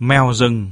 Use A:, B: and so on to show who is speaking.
A: Mèo rừng.